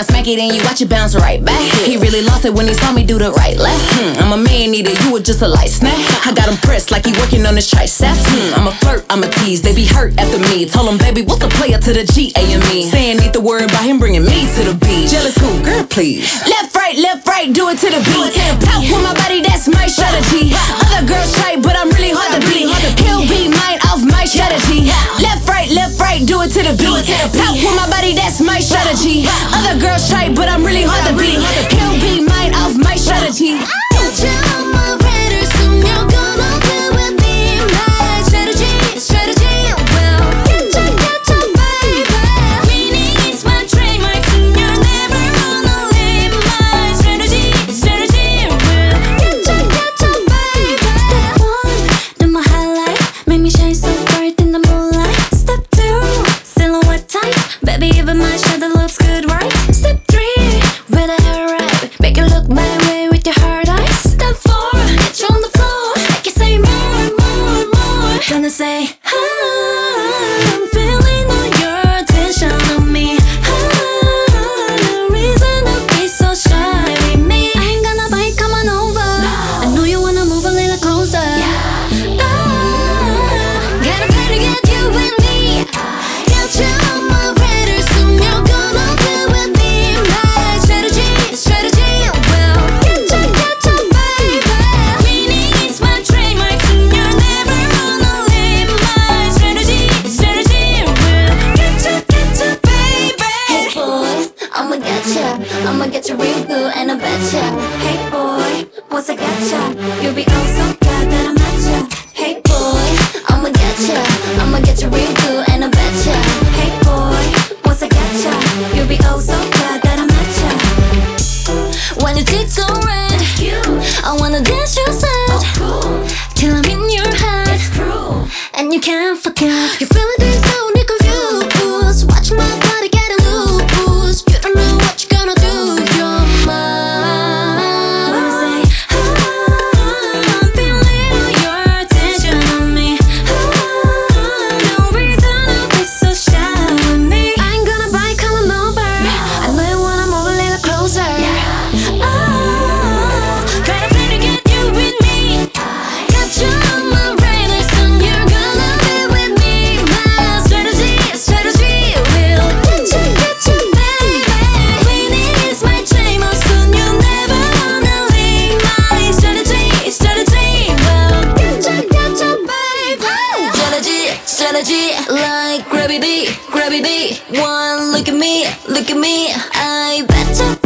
I smack it and you watch it bounce right back. He really lost it when he saw me do the right left. Hmm, I'm a man eater, you were just a light snack. I got him pressed like he working on his triceps. Hmm, I'm a flirt, I'm a tease, they be hurt after me. Told him, baby, what's the player to the G A M E? Saying need to worry about him bringing me to the beach. Jealous who? Girl, please. Left, right, left, right, do it to the beat. Talk with my body, that's my strategy. Other girls try, but I'm really hard to beat. He'll be mine off my strategy. Left, right, left, right, do it to the beat. Talk my body, that's my strategy. Other girls try, but I'm really hard to beat. He'll be mine off my strategy. I'ma get you real good and I bet ya. Hey boy, once I get ya, you'll be oh so glad that I met ya. Hey boy, I'ma get ya. I'ma get you real good and I bet ya. Hey boy, once I get ya, you'll be oh so glad that I met ya. When your cheeks are red, I wanna dance your side oh, till I'm in your head, and you can't forget. You feeling this so like gravity, gravity. One look at me, look at me. I Betcha,